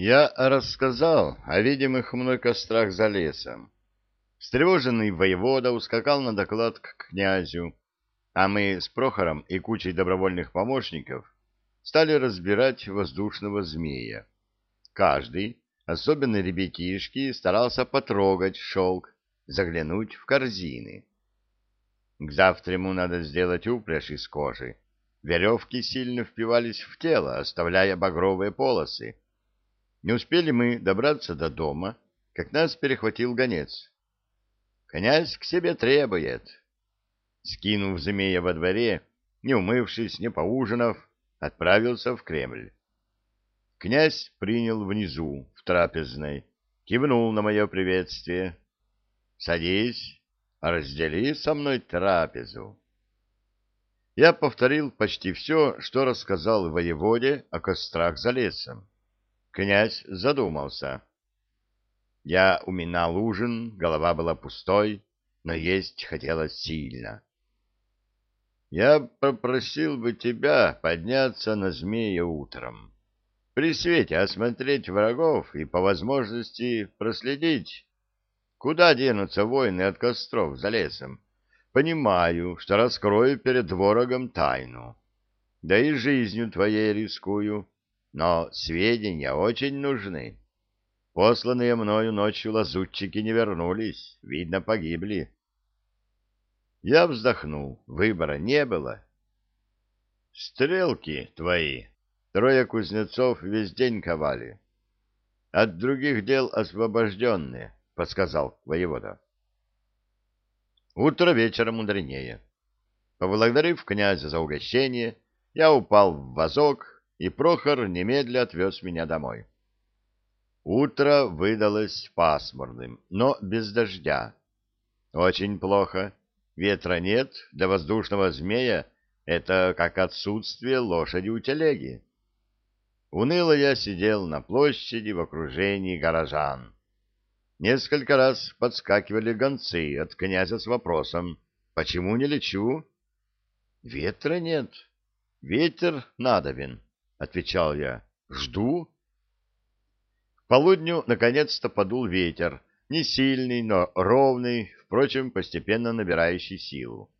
Я рассказал о видимых мной кострах за лесом. Встревоженный воевода ускакал на доклад к князю, а мы с Прохором и кучей добровольных помощников стали разбирать воздушного змея. Каждый, особенно ребятишки, старался потрогать шелк, заглянуть в корзины. К завтраму надо сделать упряжь из кожи. Веревки сильно впивались в тело, оставляя багровые полосы. Не успели мы добраться до дома, как нас перехватил гонец. «Князь к себе требует». Скинув змея во дворе, не умывшись, не поужинав, отправился в Кремль. Князь принял внизу, в трапезной, кивнул на мое приветствие. «Садись, раздели со мной трапезу». Я повторил почти все, что рассказал воеводе о кострах за лесом. Князь задумался. Я уминал ужин, голова была пустой, но есть хотелось сильно. Я попросил бы тебя подняться на змея утром, при свете осмотреть врагов и по возможности проследить, куда денутся воины от костров за лесом. Понимаю, что раскрою перед ворогом тайну, да и жизнью твоей рискую, но сведения очень нужны. Посланные мною ночью лазутчики не вернулись, видно, погибли. Я вздохнул, выбора не было. Стрелки твои, трое кузнецов весь день ковали. От других дел освобожденные, — подсказал воевода. Утро вечера мудренее. Поблагодарив князя за угощение, я упал в вазок и Прохор немедля отвез меня домой. Утро выдалось пасмурным, но без дождя. Очень плохо. Ветра нет, для воздушного змея это как отсутствие лошади у телеги. Уныло я сидел на площади в окружении горожан. Несколько раз подскакивали гонцы от князя с вопросом «Почему не лечу?» «Ветра нет. Ветер надобен. — отвечал я. — Жду. К полудню наконец-то подул ветер, не сильный, но ровный, впрочем, постепенно набирающий силу.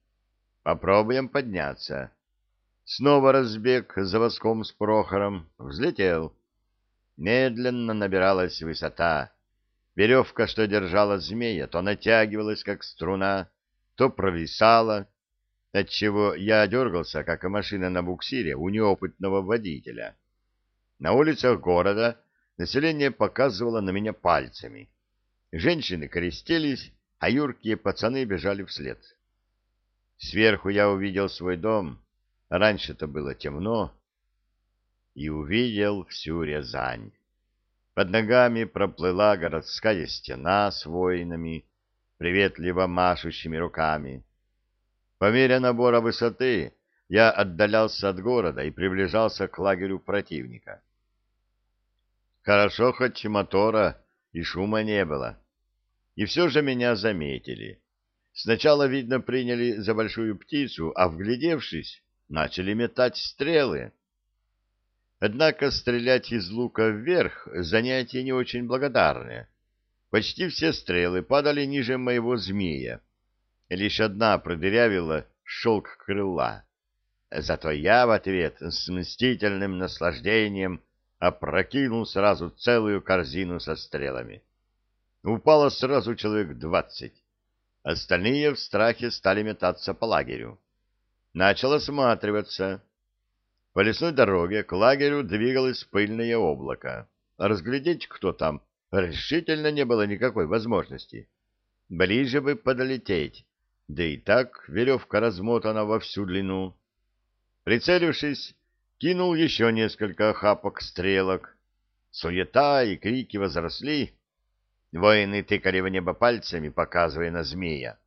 Попробуем подняться. Снова разбег за воском с Прохором, взлетел. Медленно набиралась высота. Веревка, что держала змея, то натягивалась, как струна, то провисала, отчего я дергался, как и машина на буксире у неопытного водителя. На улицах города население показывало на меня пальцами. Женщины крестились, а юркие пацаны бежали вслед. Сверху я увидел свой дом, раньше-то было темно, и увидел всю Рязань. Под ногами проплыла городская стена с воинами, приветливо машущими руками. По мере набора высоты я отдалялся от города и приближался к лагерю противника. Хорошо, хоть мотора и шума не было. И все же меня заметили. Сначала, видно, приняли за большую птицу, а, вглядевшись, начали метать стрелы. Однако стрелять из лука вверх — занятие не очень благодарное. Почти все стрелы падали ниже моего змея, Лишь одна продырявила шелк крыла. Зато я в ответ с мстительным наслаждением опрокинул сразу целую корзину со стрелами. Упало сразу человек двадцать. Остальные в страхе стали метаться по лагерю. Начал осматриваться. По лесной дороге к лагерю двигалось пыльное облако. Разглядеть, кто там, решительно не было никакой возможности. Ближе бы подлететь, да и так веревка размотана во всю длину. Прицелившись, кинул еще несколько хапок стрелок. Суета и крики возросли. Воины тыкали в небо пальцами, показывая на змея.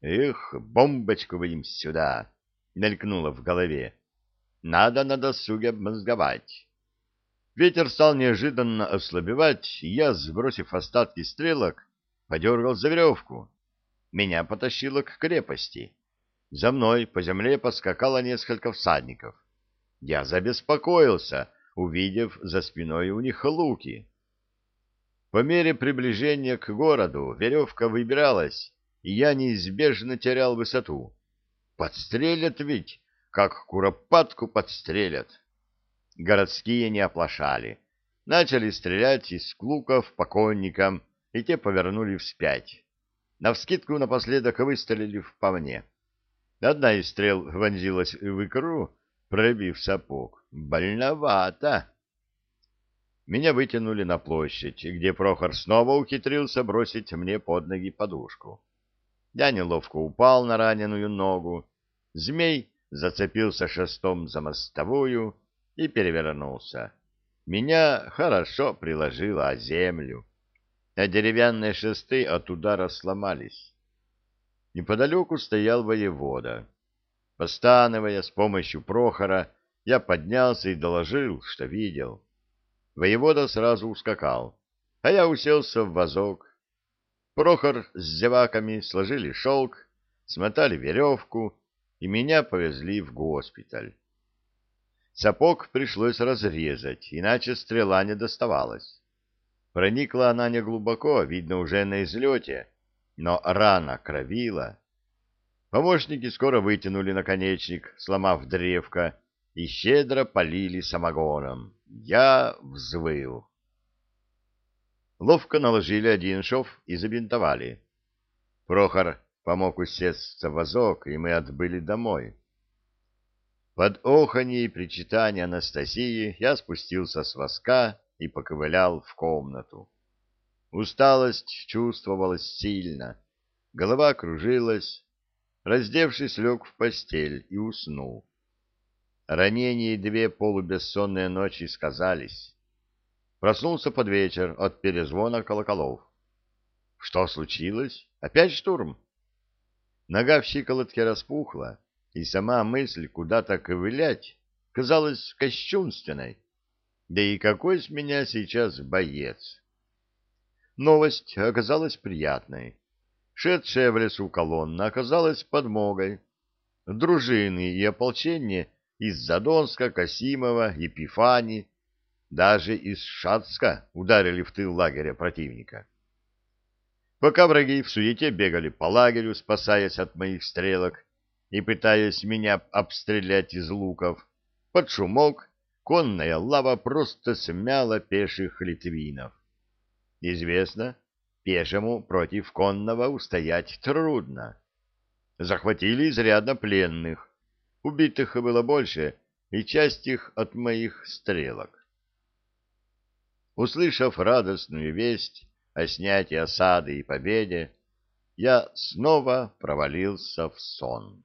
«Эх, бомбочку бы сюда!» — мелькнуло в голове. «Надо на досуге обмозговать». Ветер стал неожиданно ослабевать, и я, сбросив остатки стрелок, подергал за веревку. Меня потащило к крепости. За мной по земле поскакало несколько всадников. Я забеспокоился, увидев за спиной у них луки. По мере приближения к городу веревка выбиралась, и я неизбежно терял высоту. Подстрелят ведь, как куропатку подстрелят. Городские не оплошали. Начали стрелять из луков по конникам, и те повернули вспять. Навскидку напоследок выстрелили по мне. Одна из стрел вонзилась в икру, пробив сапог. Больновато. Меня вытянули на площадь, где Прохор снова ухитрился бросить мне под ноги подушку. Я неловко упал на раненую ногу. Змей зацепился шестом за мостовую и перевернулся. Меня хорошо приложило о землю, а деревянные шесты от удара сломались. Неподалеку стоял воевода. Постановая с помощью Прохора, я поднялся и доложил, что видел. Воевода сразу ускакал, а я уселся в вазок. Прохор с зеваками сложили шелк, смотали веревку, и меня повезли в госпиталь. Сапог пришлось разрезать, иначе стрела не доставалась. Проникла она не глубоко, видно уже на излете, но рана кровила. Помощники скоро вытянули наконечник, сломав древко, и щедро полили самогоном. Я взвыл. Ловко наложили один шов и забинтовали. Прохор помог усесться в вазок, и мы отбыли домой. Под оханье и причитание Анастасии я спустился с воска и поковылял в комнату. Усталость чувствовалась сильно, голова кружилась. Раздевшись, лег в постель и уснул. Ранения и две полубессонные ночи сказались. Проснулся под вечер от перезвона колоколов. Что случилось? Опять штурм? Нога в щиколотке распухла, и сама мысль куда-то ковылять казалась кощунственной. Да и какой с меня сейчас боец? Новость оказалась приятной. Шедшая в лесу колонна оказалась подмогой. Дружины и ополчение — из Задонска, Касимова, Епифани, даже из Шацка ударили в тыл лагеря противника. Пока враги в суете бегали по лагерю, спасаясь от моих стрелок и пытаясь меня обстрелять из луков, под шумок конная лава просто смяла пеших литвинов. Известно, пешему против конного устоять трудно. Захватили изрядно пленных, Убитых было больше, и часть их от моих стрелок. Услышав радостную весть о снятии осады и победе, я снова провалился в сон.